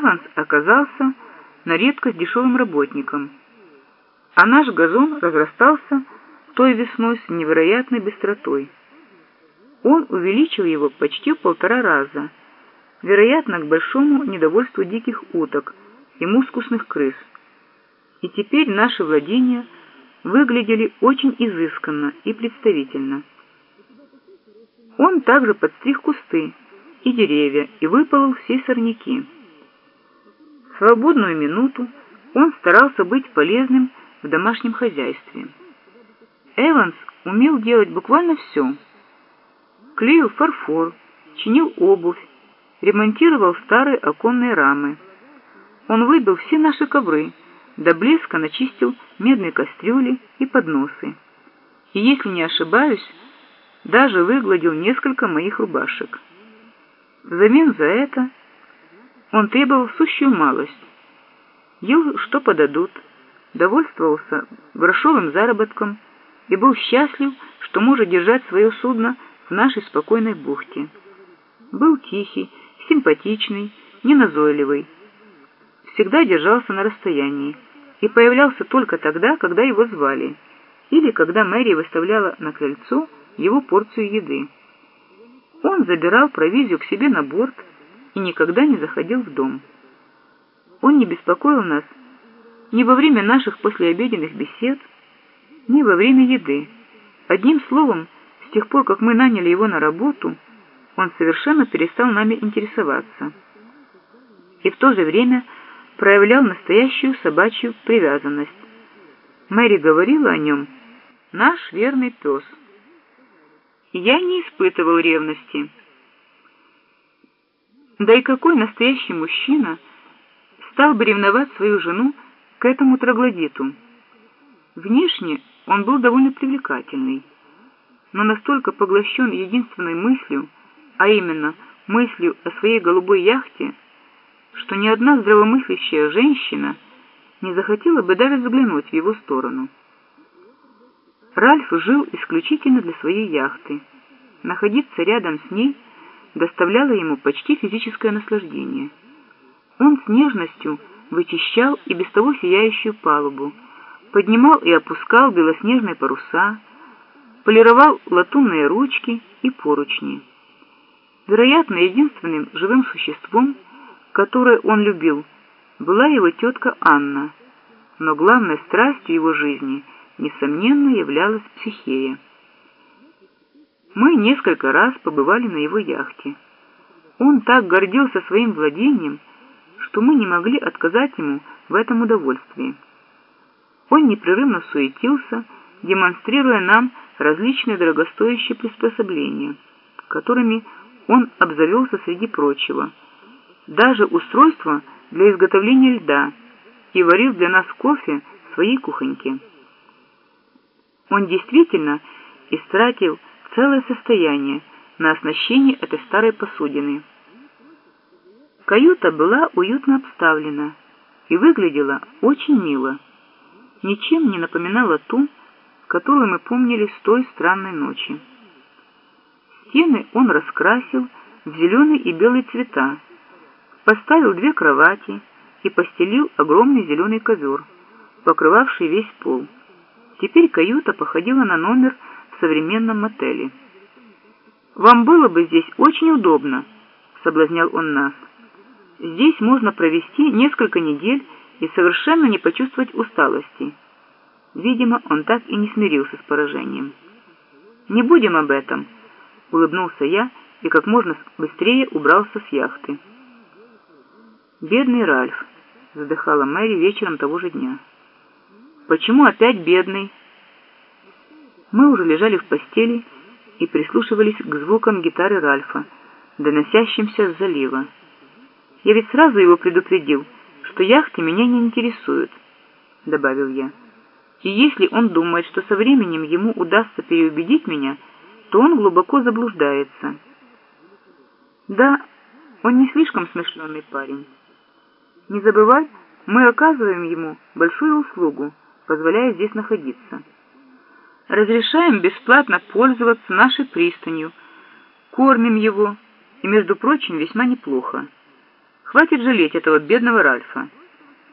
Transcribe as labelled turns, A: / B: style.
A: Эванс оказался на редкость дешевым работником, а наш газон разрастался той весной с невероятной быстротой. Он увеличил его почти в полтора раза, вероятно, к большому недовольству диких уток и мускусных крыс. И теперь наши владения выглядели очень изысканно и представительно. Он также подстриг кусты и деревья и выпалол все сорняки. Свободную минуту он старался быть полезным в домашнем хозяйстве. Эванс умел делать буквально все. Клеил фарфор, чинил обувь, ремонтировал старые оконные рамы. Он выбил все наши ковры, до блеска начистил медные кастрюли и подносы. И, если не ошибаюсь, даже выгладил несколько моих рубашек. Взамен за это он требовал сущую малость. Ел, что подадут, довольствовался грошовым заработком и был счастлив, что может держать свое судно в нашей спокойной бухте. Был тихий, симпатичный, неназойливый. Всегда держался на расстоянии и появлялся только тогда, когда его звали, или когда Мэри выставляла на крыльцо его порцию еды. Он забирал провизию к себе на борт и никогда не заходил в дом. Он не беспокоил нас ни во время наших послеобеденных бесед, ни во время еды. Одним словом, с тех пор, как мы наняли его на работу, он совершенно перестал нами интересоваться. И в то же время проявлял настоящую собачью привязанность. Мэри говорила о нем «наш верный пес». Я не испытывал ревности. Да и какой настоящий мужчина стал бы ревновать свою жену к этому троглодиту? Внешне он был довольно привлекательный, но настолько поглощен единственной мыслью, а именно мыслью о своей голубой яхте, что ни одна здравомыслящая женщина не захотела бы даже взглянуть в его сторону. Ральф жил исключительно для своей яхты. Находиться рядом с ней доставляло ему почти физическое наслаждение. Он с нежностью вычищал и без того сияющую палубу, поднимал и опускал белоснежные паруса, полировал латунные ручки и поручни. Вероятно, единственным живым существом, которое он любил, была его тетка Анна, но главной страстью его жизни – несомненно, являлась Психея. Мы несколько раз побывали на его яхте. Он так гордился своим владением, что мы не могли отказать ему в этом удовольствии. Он непрерывно суетился, демонстрируя нам различные дорогостоящие приспособления, которыми он обзавелся среди прочего, даже устройство для изготовления льда и варил для нас кофе в своей кухоньке. Он действительно истратил целое состояние на оснащение этой старой посудины. Каюта была уютно обставлена и выглядела очень мило. Ничем не напоминала ту, которую мы помнили с той странной ночи. Стены он раскрасил в зеленый и белый цвета, поставил две кровати и постелил огромный зеленый ковер, покрывавший весь пол. Теперь каюта походила на номер современном мотеле. «Вам было бы здесь очень удобно», — соблазнял он нас. «Здесь можно провести несколько недель и совершенно не почувствовать усталости». Видимо, он так и не смирился с поражением. «Не будем об этом», — улыбнулся я и как можно быстрее убрался с яхты. «Бедный Ральф», — вздыхала Мэри вечером того же дня. Почему опять бедный? Мы уже лежали в постели и прислушивались к звукам гитары Ральфа, доносящимся с залива. Я ведь сразу его предупредил, что яхты меня не интересуют, добавил я. И если он думает, что со временем ему удастся переубедить меня, то он глубоко заблуждается. Да, он не слишком смышленый парень. Не забывай, мы оказываем ему большую услугу, позволяя здесь находиться. Разрешаем бесплатно пользоваться нашей пристанью, кормим его, и, между прочим, весьма неплохо. Хватит жалеть этого бедного Ральфа.